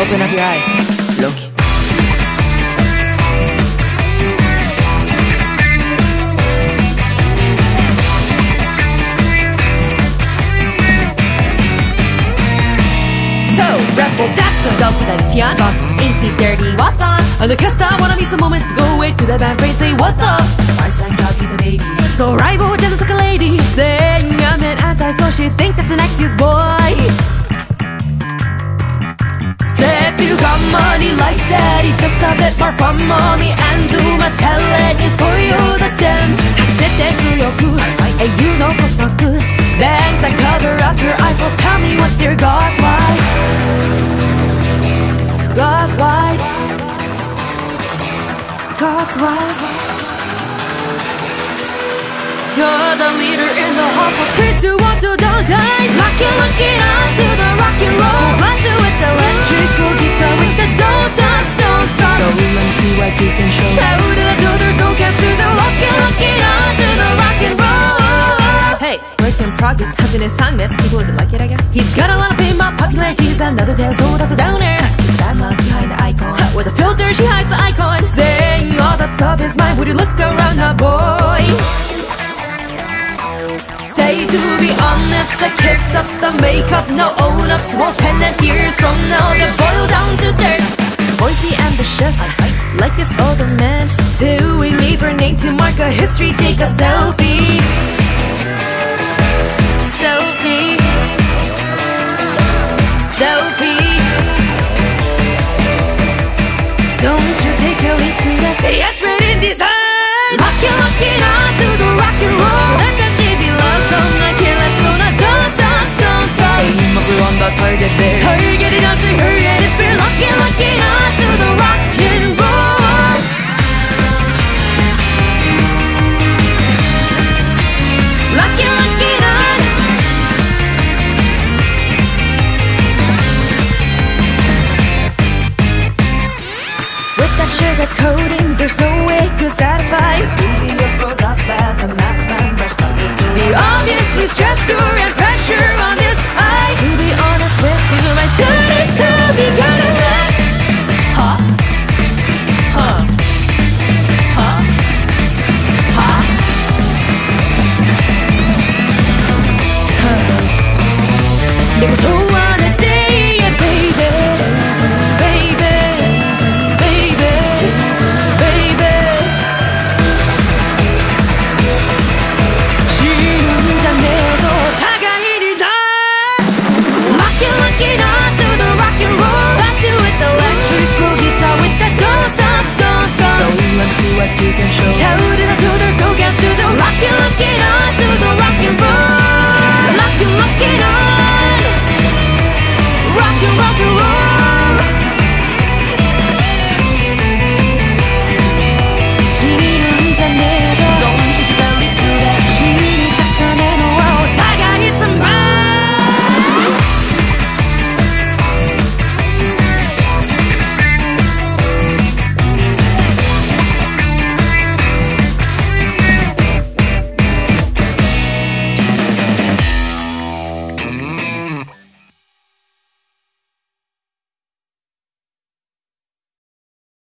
Open up your eyes. Loki. So, rebel, that's a double that Tian Box, AC 30, what's on? On the cast, I wanna miss a moment to go away to the band phrase, say what's up? Part-time dog, he's a baby. So, rival, jealous like a lady, saying daddy, just a bit more from mommy, and too much talent is for you the gem. Sit there to your good, and you know what's not good. Bangs that cover up your eyes will tell me what your God's wise. God's wise. God's wise. You're the leader in the work in progress, his song this? People would like it, I guess. He's got a lot of fame, but popularity is another tale, so that's a downer. That man behind the icon. With a filter, she hides the icon. Saying all that's up is mine. Would you look around now, boy? Say to be honest, the kiss ups, the makeup, no own ups. Well, ten years from now, they boil down to dirt. Boys be ambitious, like this older man. Till we leave our name to mark a history, take a. Selfie. That there's no way could satisfy. CD froze up as the up his The obviously stress, stir and pressure Shout it out to the snow, to the rock and rock To the rock and roll. Rock and rock it on. Rock and rock and roll.